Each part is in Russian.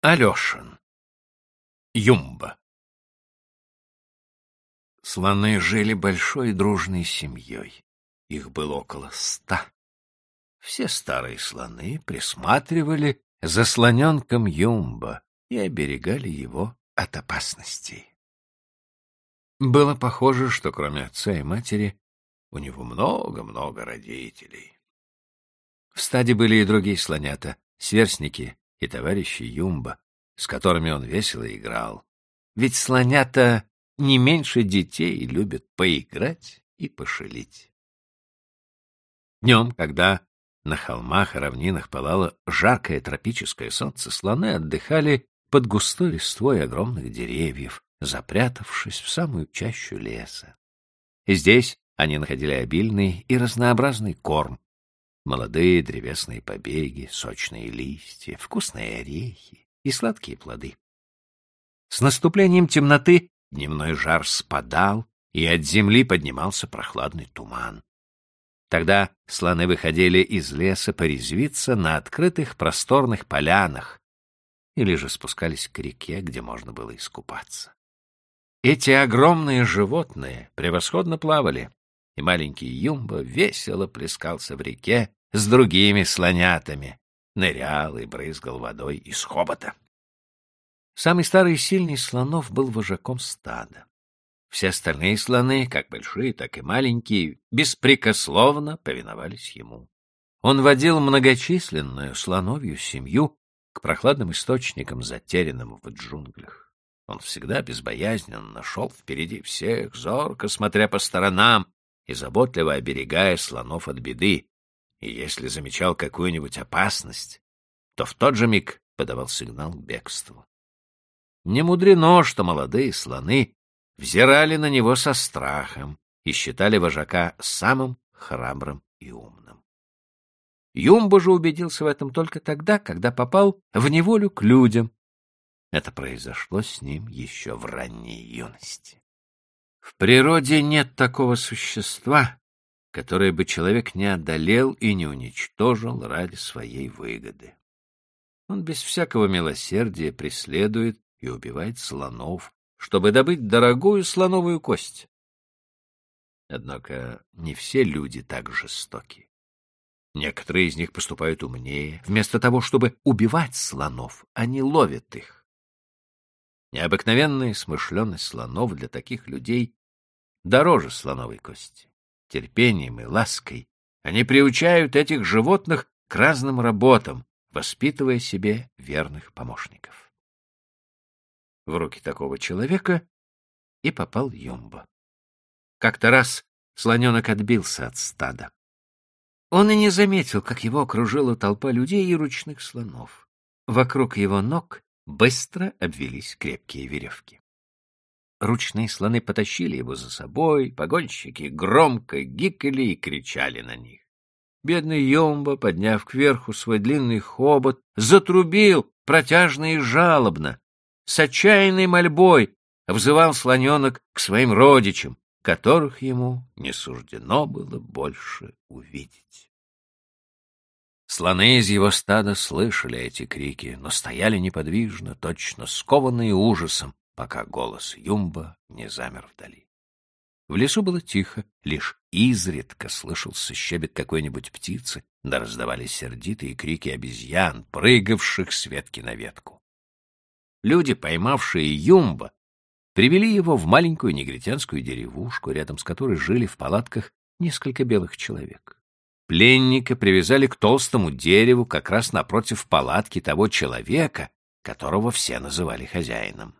Алешин. Юмба. Слоны жили большой дружной семьей. Их было около ста. Все старые слоны присматривали за слоненком Юмба и оберегали его от опасностей. Было похоже, что кроме отца и матери у него много-много родителей. В стаде были и другие слонята, сверстники и товарищи Юмба, с которыми он весело играл. Ведь слонята не меньше детей любят поиграть и пошалить. Днем, когда на холмах и равнинах пылало жаркое тропическое солнце, слоны отдыхали под густой листвой огромных деревьев, запрятавшись в самую чащу леса. Здесь они находили обильный и разнообразный корм, молодые древесные побеги, сочные листья, вкусные орехи и сладкие плоды. С наступлением темноты дневной жар спадал, и от земли поднимался прохладный туман. Тогда слоны выходили из леса порезвиться на открытых просторных полянах или же спускались к реке, где можно было искупаться. Эти огромные животные превосходно плавали, и маленький Юмба весело плескался в реке с другими слонятами, нырял и брызгал водой из хобота. Самый старый и сильный слонов был вожаком стада. Все остальные слоны, как большие, так и маленькие, беспрекословно повиновались ему. Он водил многочисленную слоновью семью к прохладным источникам, затерянным в джунглях. Он всегда безбоязненно шел впереди всех, зорко смотря по сторонам и заботливо оберегая слонов от беды, и если замечал какую-нибудь опасность, то в тот же миг подавал сигнал к бегству. Не мудрено, что молодые слоны взирали на него со страхом и считали вожака самым храбрым и умным. Юмба же убедился в этом только тогда, когда попал в неволю к людям. Это произошло с ним еще в ранней юности. В природе нет такого существа, которое бы человек не одолел и не уничтожил ради своей выгоды. Он без всякого милосердия преследует и убивает слонов, чтобы добыть дорогую слоновую кость. Однако не все люди так жестоки. Некоторые из них поступают умнее. Вместо того, чтобы убивать слонов, они ловят их. Необыкновенная смышленность слонов для таких людей дороже слоновой кости. Терпением и лаской они приучают этих животных к разным работам, воспитывая себе верных помощников в руки такого человека и попал Юмба. Как-то раз слоненок отбился от стада. Он и не заметил, как его окружила толпа людей и ручных слонов. Вокруг его ног быстро обвелись крепкие веревки. Ручные слоны потащили его за собой, погонщики громко гикали и кричали на них. Бедный Йомба, подняв кверху свой длинный хобот, затрубил протяжно и жалобно, с отчаянной мольбой взывал слоненок к своим родичам, которых ему не суждено было больше увидеть. Слоны из его стада слышали эти крики, но стояли неподвижно, точно скованные ужасом, пока голос Юмба не замер вдали. В лесу было тихо, лишь изредка слышался щебет какой-нибудь птицы, да раздавались сердитые крики обезьян, прыгавших с ветки на ветку. Люди, поймавшие Юмба, привели его в маленькую негритянскую деревушку, рядом с которой жили в палатках несколько белых человек. Пленника привязали к толстому дереву как раз напротив палатки того человека, которого все называли хозяином.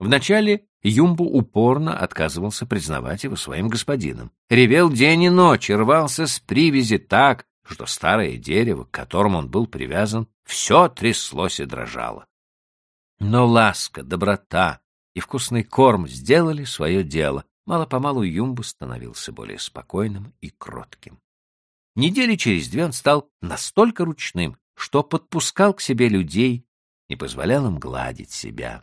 Вначале Юмбу упорно отказывался признавать его своим господином. Ревел день и ночь рвался с привязи так, что старое дерево, к которому он был привязан, все тряслось и дрожало. Но ласка, доброта и вкусный корм сделали свое дело. Мало-помалу Юмбу становился более спокойным и кротким. Недели через две он стал настолько ручным, что подпускал к себе людей и позволял им гладить себя.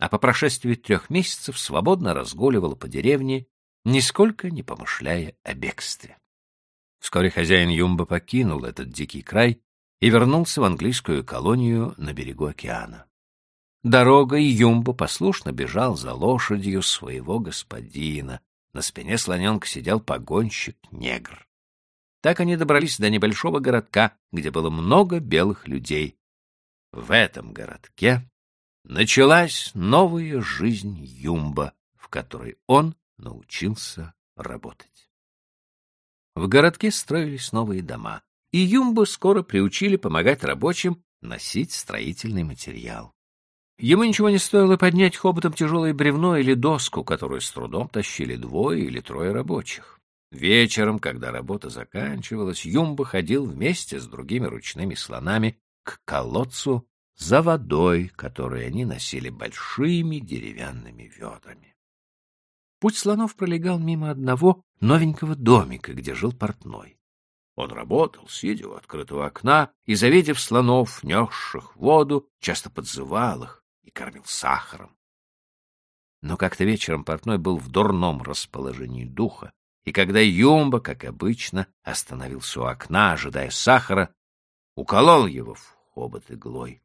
А по прошествии трех месяцев свободно разгуливал по деревне, нисколько не помышляя о бегстве. Вскоре хозяин Юмба покинул этот дикий край и вернулся в английскую колонию на берегу океана. Дорогой Юмбо послушно бежал за лошадью своего господина. На спине слоненка сидел погонщик-негр. Так они добрались до небольшого городка, где было много белых людей. В этом городке началась новая жизнь Юмба, в которой он научился работать. В городке строились новые дома, и Юмбу скоро приучили помогать рабочим носить строительный материал. Ему ничего не стоило поднять хоботом тяжелое бревно или доску, которую с трудом тащили двое или трое рабочих. Вечером, когда работа заканчивалась, Юмба ходил вместе с другими ручными слонами к колодцу за водой, которую они носили большими деревянными ведрами. Путь слонов пролегал мимо одного новенького домика, где жил портной. Он работал, сидя у открытого окна, и, завидев слонов, несших воду, часто подзывал их, и кормил сахаром. Но как-то вечером портной был в дурном расположении духа, и когда Юмба, как обычно, остановился у окна, ожидая сахара, уколол его в хобот иглой.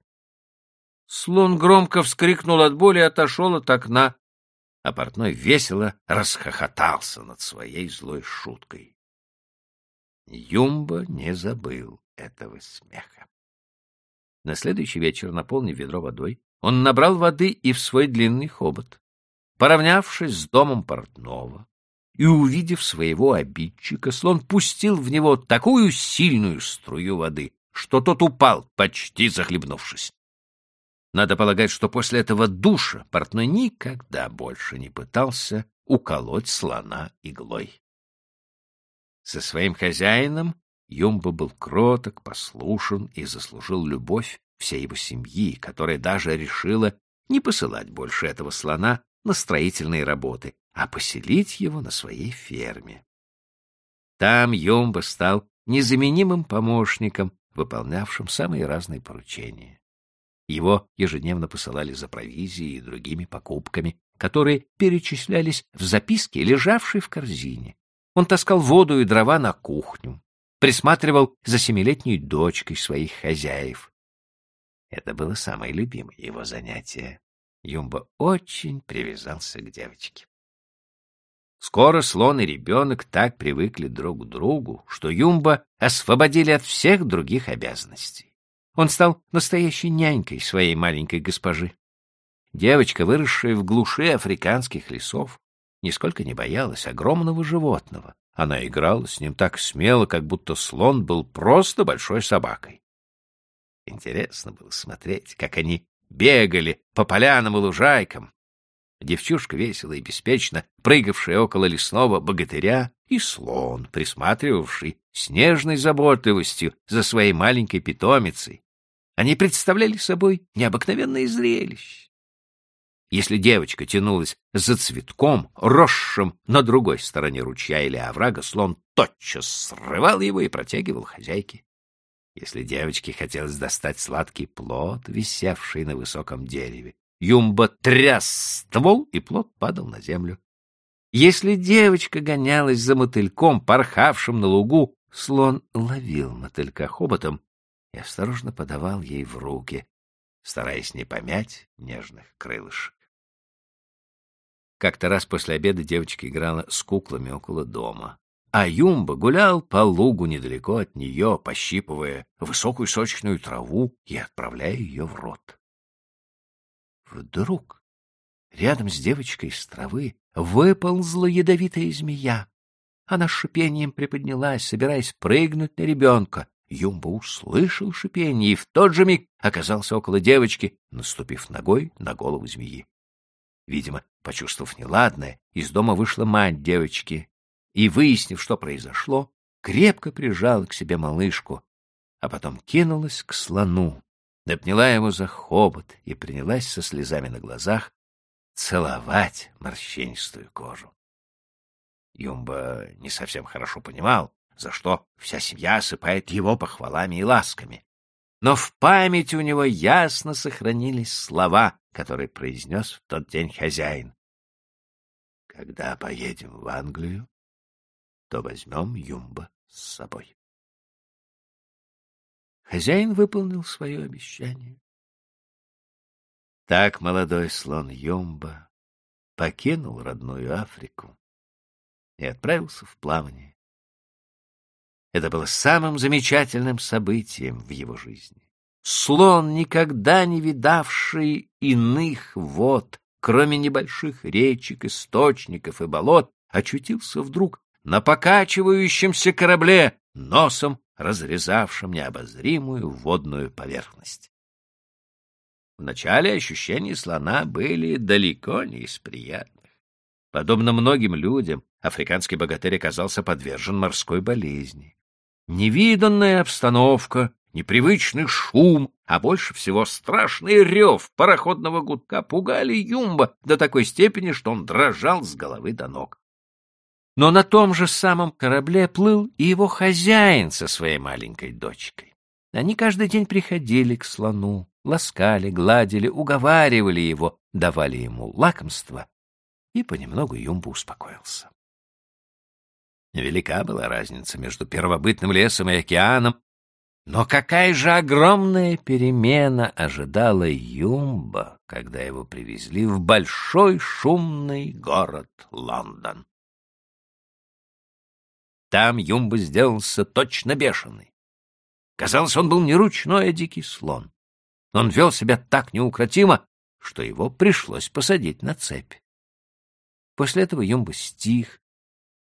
Слон громко вскрикнул от боли и отошел от окна, а портной весело расхохотался над своей злой шуткой. Юмба не забыл этого смеха. На следующий вечер, наполнив ведро водой, он набрал воды и в свой длинный хобот. Поравнявшись с домом портного и увидев своего обидчика, слон пустил в него такую сильную струю воды, что тот упал, почти захлебнувшись. Надо полагать, что после этого душа портной никогда больше не пытался уколоть слона иглой. Со своим хозяином Юмба был кроток, послушен и заслужил любовь всей его семьи, которая даже решила не посылать больше этого слона на строительные работы, а поселить его на своей ферме. Там Йомба стал незаменимым помощником, выполнявшим самые разные поручения. Его ежедневно посылали за провизией и другими покупками, которые перечислялись в записке, лежавшей в корзине. Он таскал воду и дрова на кухню, присматривал за семилетней дочкой своих хозяев, это было самое любимое его занятие. Юмба очень привязался к девочке. Скоро слон и ребенок так привыкли друг к другу, что Юмба освободили от всех других обязанностей. Он стал настоящей нянькой своей маленькой госпожи. Девочка, выросшая в глуши африканских лесов, нисколько не боялась огромного животного. Она играла с ним так смело, как будто слон был просто большой собакой. Интересно было смотреть, как они бегали по полянам и лужайкам. Девчушка весело и беспечно, прыгавшая около лесного богатыря, и слон, присматривавший с нежной заботливостью за своей маленькой питомицей. Они представляли собой необыкновенное зрелище. Если девочка тянулась за цветком, росшим на другой стороне ручья или оврага, слон тотчас срывал его и протягивал хозяйке. Если девочке хотелось достать сладкий плод, висевший на высоком дереве, Юмба тряс ствол, и плод падал на землю. Если девочка гонялась за мотыльком, порхавшим на лугу, слон ловил мотылька хоботом и осторожно подавал ей в руки, стараясь не помять нежных крылышек. Как-то раз после обеда девочка играла с куклами около дома а Юмба гулял по лугу недалеко от нее, пощипывая высокую сочную траву и отправляя ее в рот. Вдруг рядом с девочкой из травы выползла ядовитая змея. Она с шипением приподнялась, собираясь прыгнуть на ребенка. Юмба услышал шипение и в тот же миг оказался около девочки, наступив ногой на голову змеи. Видимо, почувствовав неладное, из дома вышла мать девочки и, выяснив, что произошло, крепко прижала к себе малышку, а потом кинулась к слону, обняла его за хобот и принялась со слезами на глазах целовать морщинистую кожу. Юмба не совсем хорошо понимал, за что вся семья осыпает его похвалами и ласками. Но в памяти у него ясно сохранились слова, которые произнес в тот день хозяин. «Когда поедем в Англию, то возьмем Юмба с собой. хозяин выполнил свое обещание. Так молодой слон Юмба покинул родную Африку и отправился в плавание. Это было самым замечательным событием в его жизни. Слон, никогда не видавший иных вод, кроме небольших речек, источников и болот, очутился вдруг на покачивающемся корабле, носом разрезавшем необозримую водную поверхность. Вначале ощущения слона были далеко не из приятных. Подобно многим людям, африканский богатырь оказался подвержен морской болезни. Невиданная обстановка, непривычный шум, а больше всего страшный рев пароходного гудка пугали Юмба до такой степени, что он дрожал с головы до ног. Но на том же самом корабле плыл и его хозяин со своей маленькой дочкой. Они каждый день приходили к слону, ласкали, гладили, уговаривали его, давали ему лакомство, и понемногу Юмба успокоился. Велика была разница между первобытным лесом и океаном, но какая же огромная перемена ожидала Юмба, когда его привезли в большой шумный город Лондон. Там Юмба сделался точно бешеный. Казалось, он был не ручной, а дикий слон. Он вел себя так неукротимо, что его пришлось посадить на цепь. После этого Юмба стих,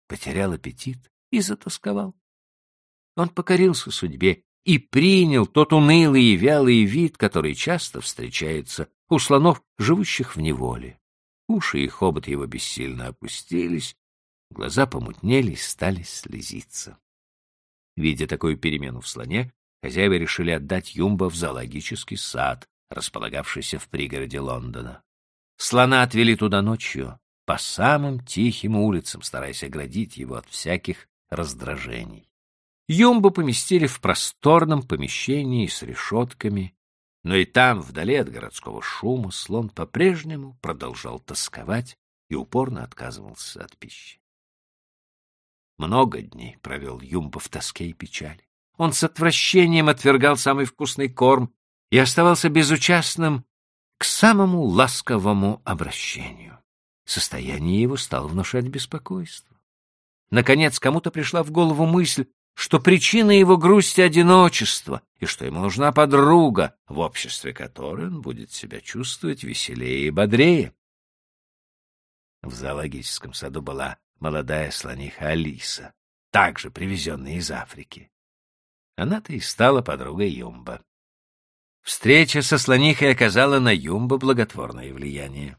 потерял аппетит и затасковал. Он покорился судьбе и принял тот унылый и вялый вид, который часто встречается у слонов, живущих в неволе. Уши и хобот его бессильно опустились, глаза помутнели и стали слезиться. Видя такую перемену в слоне, хозяева решили отдать Юмба в зоологический сад, располагавшийся в пригороде Лондона. Слона отвели туда ночью, по самым тихим улицам, стараясь оградить его от всяких раздражений. Юмбу поместили в просторном помещении с решетками, но и там, вдали от городского шума, слон по-прежнему продолжал тосковать и упорно отказывался от пищи. Много дней провел Юмба в тоске и печали. Он с отвращением отвергал самый вкусный корм и оставался безучастным к самому ласковому обращению. Состояние его стало внушать беспокойство. Наконец, кому-то пришла в голову мысль, что причина его грусти — одиночество, и что ему нужна подруга, в обществе которой он будет себя чувствовать веселее и бодрее. В зоологическом саду была молодая слониха Алиса, также привезенная из Африки. Она-то и стала подругой Юмба. Встреча со слонихой оказала на Юмба благотворное влияние.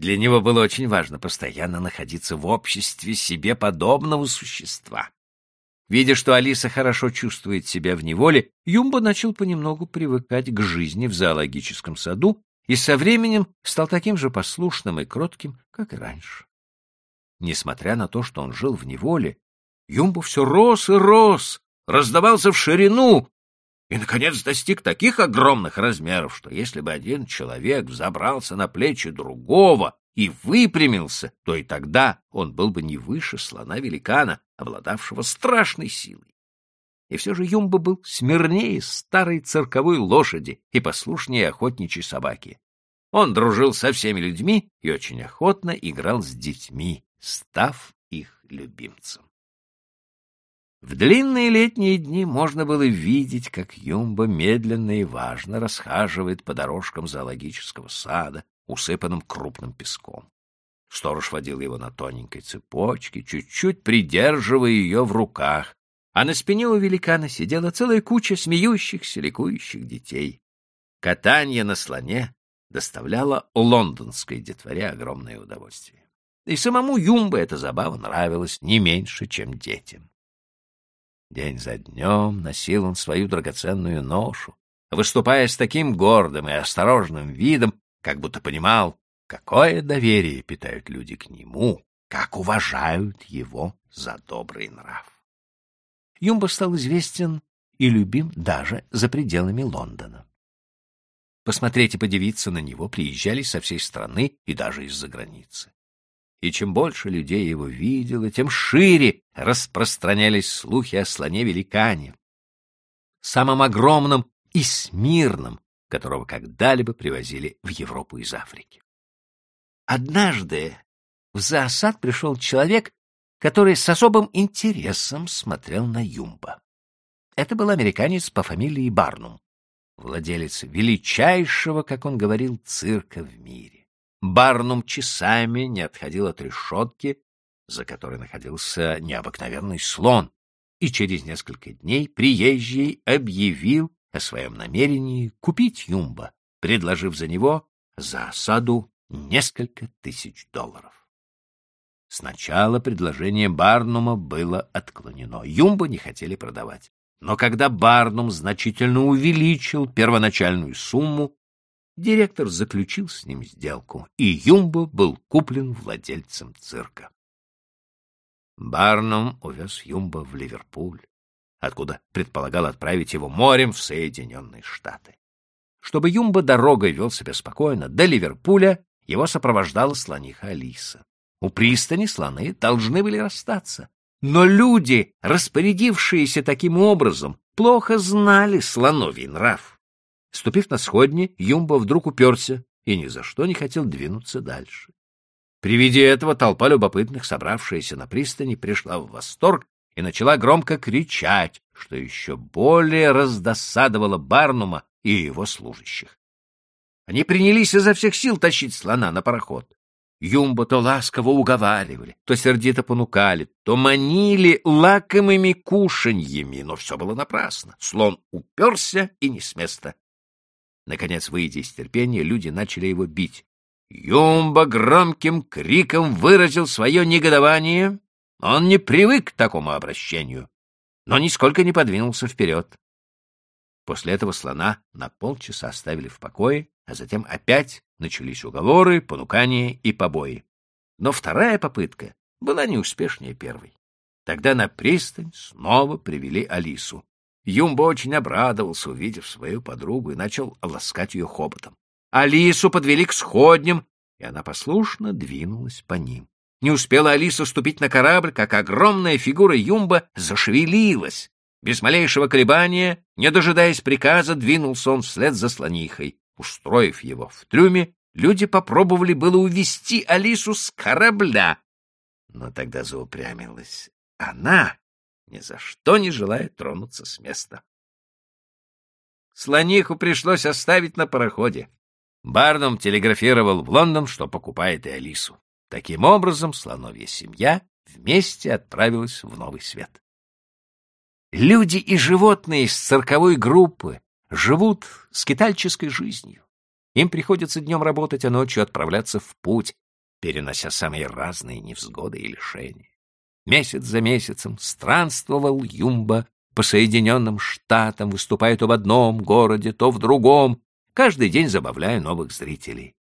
Для него было очень важно постоянно находиться в обществе себе подобного существа. Видя, что Алиса хорошо чувствует себя в неволе, Юмба начал понемногу привыкать к жизни в зоологическом саду и со временем стал таким же послушным и кротким, как и раньше. Несмотря на то, что он жил в неволе, Юмба все рос и рос, раздавался в ширину и, наконец, достиг таких огромных размеров, что если бы один человек взобрался на плечи другого и выпрямился, то и тогда он был бы не выше слона-великана, обладавшего страшной силой. И все же Юмба был смирнее старой цирковой лошади и послушнее охотничьей собаки. Он дружил со всеми людьми и очень охотно играл с детьми, став их любимцем. В длинные летние дни можно было видеть, как Юмба медленно и важно расхаживает по дорожкам зоологического сада, усыпанным крупным песком. Сторож водил его на тоненькой цепочке, чуть-чуть придерживая ее в руках, а на спине у великана сидела целая куча смеющихся, ликующих детей. Катание на слоне доставляло лондонской детворе огромное удовольствие. И самому Юмбе эта забава нравилась не меньше, чем детям. День за днем носил он свою драгоценную ношу, выступая с таким гордым и осторожным видом, как будто понимал, какое доверие питают люди к нему, как уважают его за добрый нрав. Юмба стал известен и любим даже за пределами Лондона. Посмотреть и подивиться на него приезжали со всей страны и даже из-за границы и чем больше людей его видело, тем шире распространялись слухи о слоне-великане. самым огромным и смирным, которого когда-либо привозили в Европу из Африки. Однажды в зоосад пришел человек, который с особым интересом смотрел на Юмба. Это был американец по фамилии Барнум, владелец величайшего, как он говорил, цирка в мире. Барнум часами не отходил от решетки, за которой находился необыкновенный слон, и через несколько дней приезжий объявил о своем намерении купить Юмба, предложив за него за осаду несколько тысяч долларов. Сначала предложение Барнума было отклонено. Юмба не хотели продавать. Но когда Барнум значительно увеличил первоначальную сумму, директор заключил с ним сделку, и Юмба был куплен владельцем цирка. Барнум увез Юмба в Ливерпуль, откуда предполагал отправить его морем в Соединенные Штаты. Чтобы Юмба дорогой вел себя спокойно, до Ливерпуля его сопровождала слониха Алиса. У пристани слоны должны были расстаться. Но люди, распорядившиеся таким образом, плохо знали слоновий нрав. Ступив на сходни, Юмба вдруг уперся и ни за что не хотел двинуться дальше. При виде этого толпа любопытных, собравшаяся на пристани, пришла в восторг и начала громко кричать, что еще более раздосадовало Барнума и его служащих. Они принялись изо всех сил тащить слона на пароход. Юмба то ласково уговаривали, то сердито понукали, то манили лакомыми кушаньями, но все было напрасно. Слон уперся и не с места. Наконец, выйдя из терпения, люди начали его бить. Юмба громким криком выразил свое негодование. Он не привык к такому обращению, но нисколько не подвинулся вперед. После этого слона на полчаса оставили в покое, а затем опять начались уговоры, понукания и побои. Но вторая попытка была неуспешнее первой. Тогда на пристань снова привели Алису. Юмба очень обрадовался, увидев свою подругу, и начал ласкать ее хоботом. Алису подвели к сходням, и она послушно двинулась по ним. Не успела Алиса ступить на корабль, как огромная фигура Юмба зашевелилась. Без малейшего колебания, не дожидаясь приказа, двинулся он вслед за слонихой. Устроив его в трюме, люди попробовали было увести Алису с корабля. Но тогда заупрямилась она, ни за что не желая тронуться с места. Слониху пришлось оставить на пароходе. Барнум телеграфировал в Лондон, что покупает и Алису. Таким образом, слоновья семья вместе отправилась в Новый Свет. Люди и животные из цирковой группы живут скитальческой жизнью. Им приходится днем работать, а ночью отправляться в путь, перенося самые разные невзгоды и лишения. Месяц за месяцем странствовал Юмба по Соединенным Штатам, выступая то в одном городе, то в другом, каждый день забавляя новых зрителей.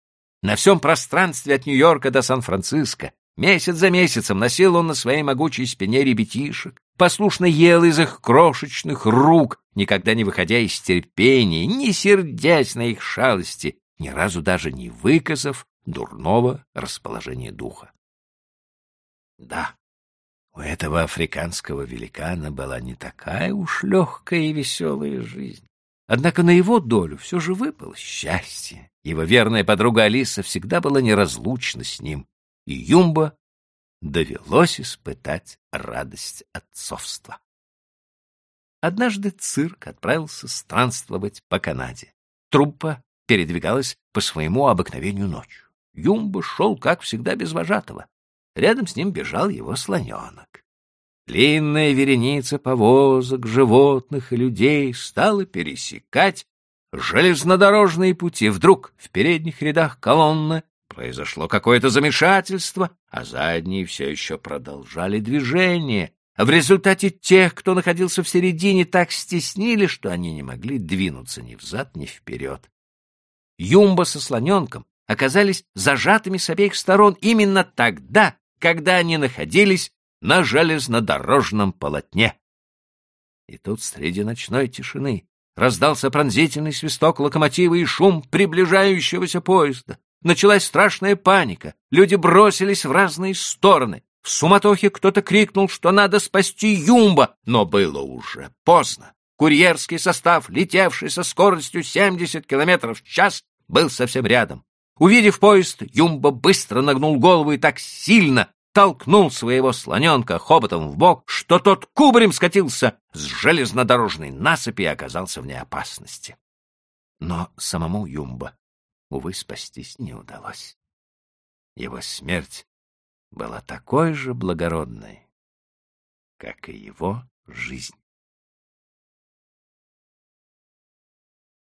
На всем пространстве от Нью-Йорка до Сан-Франциско месяц за месяцем носил он на своей могучей спине ребятишек, послушно ел из их крошечных рук, никогда не выходя из терпения, не сердясь на их шалости, ни разу даже не выказав дурного расположения духа. Да, у этого африканского великана была не такая уж легкая и веселая жизнь. Однако на его долю все же выпало счастье. Его верная подруга Алиса всегда была неразлучна с ним, и Юмба довелось испытать радость отцовства. Однажды цирк отправился странствовать по Канаде. Труппа передвигалась по своему обыкновению ночью. Юмба шел, как всегда, без вожатого. Рядом с ним бежал его слоненок. Длинная вереница повозок, животных и людей стала пересекать железнодорожные пути. Вдруг в передних рядах колонны произошло какое-то замешательство, а задние все еще продолжали движение. В результате тех, кто находился в середине, так стеснили, что они не могли двинуться ни взад, ни вперед. Юмба со слоненком оказались зажатыми с обеих сторон именно тогда, когда они находились на железнодорожном полотне. И тут среди ночной тишины раздался пронзительный свисток локомотива и шум приближающегося поезда. Началась страшная паника. Люди бросились в разные стороны. В суматохе кто-то крикнул, что надо спасти Юмба, но было уже поздно. Курьерский состав, летевший со скоростью 70 километров в час, был совсем рядом. Увидев поезд, Юмба быстро нагнул голову и так сильно толкнул своего слоненка хоботом в бок, что тот кубарем скатился с железнодорожной насыпи и оказался вне опасности. Но самому Юмба, увы, спастись не удалось. Его смерть была такой же благородной, как и его жизнь.